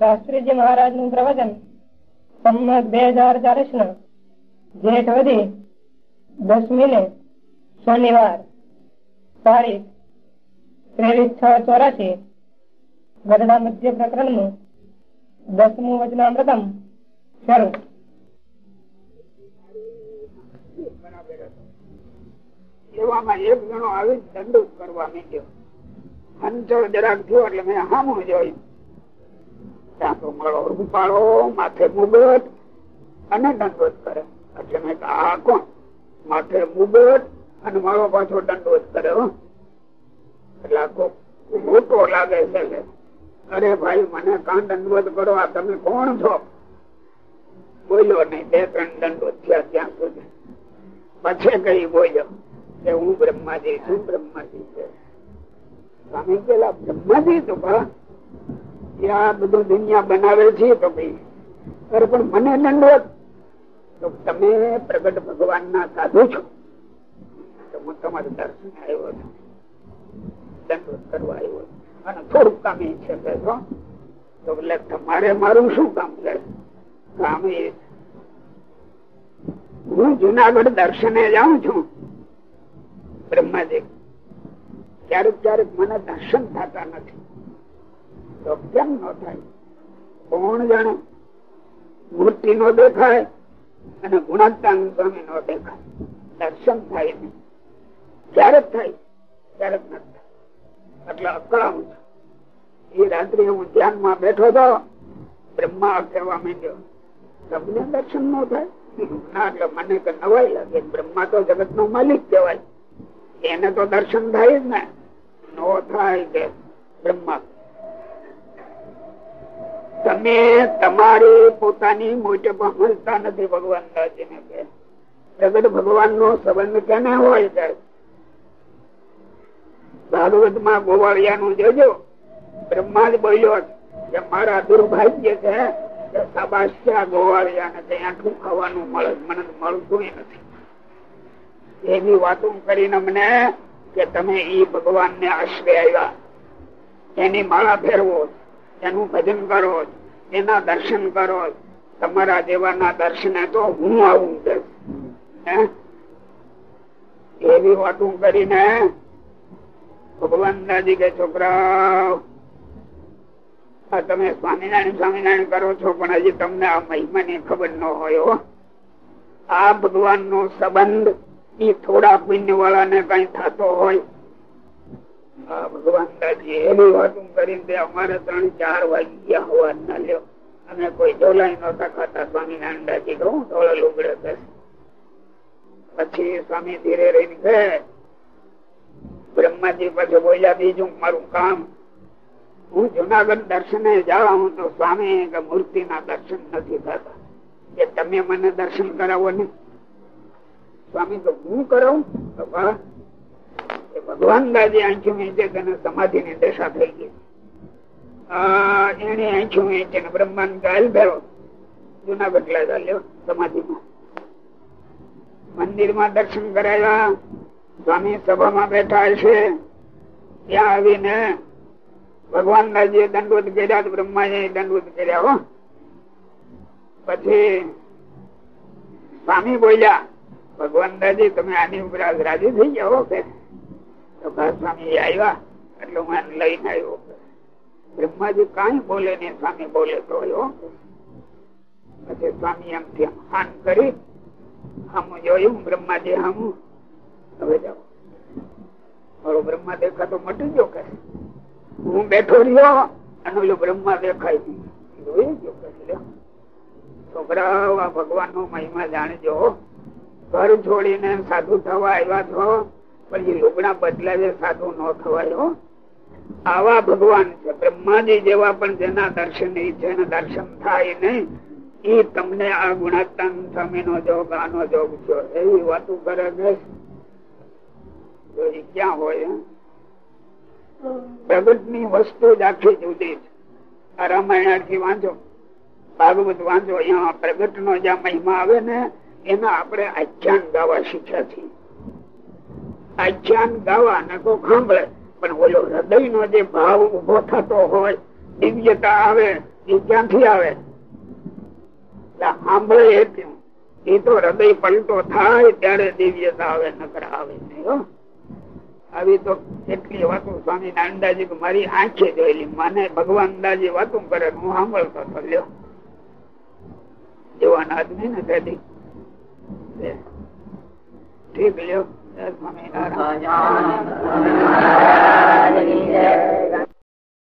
શાસ્ત્રીજી મહારાજનું પ્રવચન સંમત બે હજાર ચાલીસ નો જેઠ વધી દસમી ને શનિવાર તારીખ ત્રેવીસ છ ચોરાશી ગઢડા મધ્ય પ્રકરણનું દસમું વચનામૃતમ શરૂ. એવામાં એક જણો આવી દંડ કરવા માંડ્યો. હંચળ જરાક થયો એટલે મેં હામું જોયું. મળો, રૂપાળો, માથે મુગટ અને દંડોત કરે. એટલે મેં આ કોણ? માથે મુગટ અને મારો પાછો દંડોત કરે એટલે આખો મોટો લાગે છે અરે ભાઈ, મને કાં દંડવત કરો? આ તમે કોણ છો? બોલ્યો નહીં, બે ત્રણ દંડવત થયા ત્યાં સુધી. પછી કઈ બોલ્યો કે, હું બ્રહ્માજી છું, બ્રહ્માજી છે. સ્વામી પેલા બ્રહ્માજી તો આ બધું દુનિયા બનાવે છે તો ભાઈ, અરે પણ મને દંડવત તો તમે પ્રગટ ભગવાન ના સાધુ છો. તો હું તમારું દર્શન આવ્યો દંડવત કરવા આવ્યો અને થોડુંક કામ એ છે તો એટલે તમારે મારું શું કામ કરે કામ એ હું જુનાગઢ દર્શને જાઉં છું. બ્રહ્માજી, ક્યારેક ક્યારેક મને દર્શન થતા નથી. તો કેમ ન થાય. કોણ જાણે? મૂર્તિ નો દેખાય અને ગુણાત્તાન સ્વામી નો દેખાય. દર્શન થાય નહીં. ક્યારેક થાય, ક્યારેક ન થાય. એટલે અકળાવું છું. એ રાત્રે હું ધ્યાનમાં બેઠો હતો બ્રહ્મા કહેવા માંડ્યો, તમને દર્શન ન થાય? ના એટલે મને તો નવાઈ લાગે. બ્રહ્મા તો જગત નો માલિક કહેવાય. એને તો દર્શન થાય જ ને. નો થાય કે બ્રહ્મા. તમે તમારી પોતાની મોટે સમજતા નથી ભગવાન દાજીને કે જગત ભગવાન નો સંબંધ કેને હોય છે ભાગવતમાં ગોવાળિયા નું જોજો બ્રહ્મા જ બોલ્યો કે મારા દુર્ભાગ્ય છે કે સાબાસ્યા ગોવાળિયા ને ત્યાં આટલું ખાવાનું મળે, મને મળતું નથી. એવી વાતો કરીને મને કે તમે ઈ ભગવાન ને આશરે આવ્યા. એની માળા ફેરવો. એનું ભજન કરો, એના દર્શન કરો. તમારા દેવાના દર્શને તો હું આવું એવી વાતો કરીને ભગવાન દાદી કે છોકરા તમે સ્વામિનારાયણ સ્વામિનારાયણ કરો છો, પણ હજી તમને આ મહિમા ની ખબર ન હોય આ ભગવાન નો સંબંધ એ થોડા પુણ્ય વાળા ને કઈ થતો હોય. ભગવાન દાદી એવી કરીને અમારે ત્રણ, ચાર વાગ્યા હોવા ના લ્યો. અમે કોઈ ઢોલાઈ નતા ખાતા સ્વામિનારાયણ દાદી કહું ઢોળા લુગડે બસ પછી સ્વામી ધીરે રહીને કહે, બ્રહ્માજી પછી બોલ્યા, બીજું મારું કામ. હું જુનાગઢ દર્શને જાઉં તો સ્વામી કે મૂર્તિ ના દર્શન નથી થતા. કે તમે મને દર્શન કરાવો ને? સ્વામી તો, હું કરાવું? ભગવાન દાદી આંખી વેચે સમાધિ ની દશા થઈ ગઈ. એને આંખી વેચે ને બ્રહ્માંડ ગાયલ ભેરો. જુનાગઢ લાગ્યો સમાધિ માં મંદિરમાં દર્શન કરાવ્યા. સ્વામી સભામાં બેઠા છે ત્યાં આવીને ભગવાન દાદીએ દંડવત કર્યા બ્રહ્માજી દંડવત કર્યા હો. પછી સ્વામી બોલ્યા, ભગવાન દાદી તમે આની ઉપર રાજી થઈ જાઓ કે સ્વામી આવ્યા, એટલે હું લઈને આવ્યો. બ્રહ્માજી કઈ બોલે ને સ્વામી બોલે તો પછી સ્વામી એમ હાન કરી, હમ જોયું, બ્રહ્માજી હમ. હવે જાઓ. મારો બ્રહ્મા દેખાતો મટી ગયો કે? હું બેઠો રહ્યો, અને ઓલો બ્રહ્મા દેખાય જોઈ છોકરા ભગવાન નો મહિમા જાણજો. ઘર છોડીને સાધુ થવા આવ્યા છો. પછી લુગડા બદલાવે સાધુ ન થવાયો આવા ભગવાન છે. બ્રહ્માજી જેવા પણ જેના દર્શન છે દર્શન થાય નહીં, એ તમને આ ગુણાત્તાન સ્વામી નો જોગ, આનો જોગ છો. એવી વાતો કરે છે. ક્યાં હોય પ્રગટની વસ્તુ જ આખી જુદી છે. આ રામાયણ વાંચો. ભાગવત વાંચો. અહીંયા પ્રગટ નો જ્યાં મહિમા આવે ને, એના આપણે આખ્યાન ગાવા શીખ્યા છીએ. આખ્યાન ગાવા ને તો સાંભળે પણ ઓલો હૃદય નો જે ભાવ ઊભો થતો હોય, દિવ્યતા આવે, એ ક્યાંથી આવે? સાંભળે એ તો હૃદય પલટો થાય ત્યારે દિવ્યતા આવે, નકર આવે આવી તો એટલી વાતો સ્વામી અંદાજી મારી આંખે જોયેલી. મને ભગવાન અંદાજી વાતો કરે હું સાંભળતો હતો લ્યો. જવાન આદમી ને કહેતી ઠીક, લ્યો. શંકર સ્વામિનારાયણ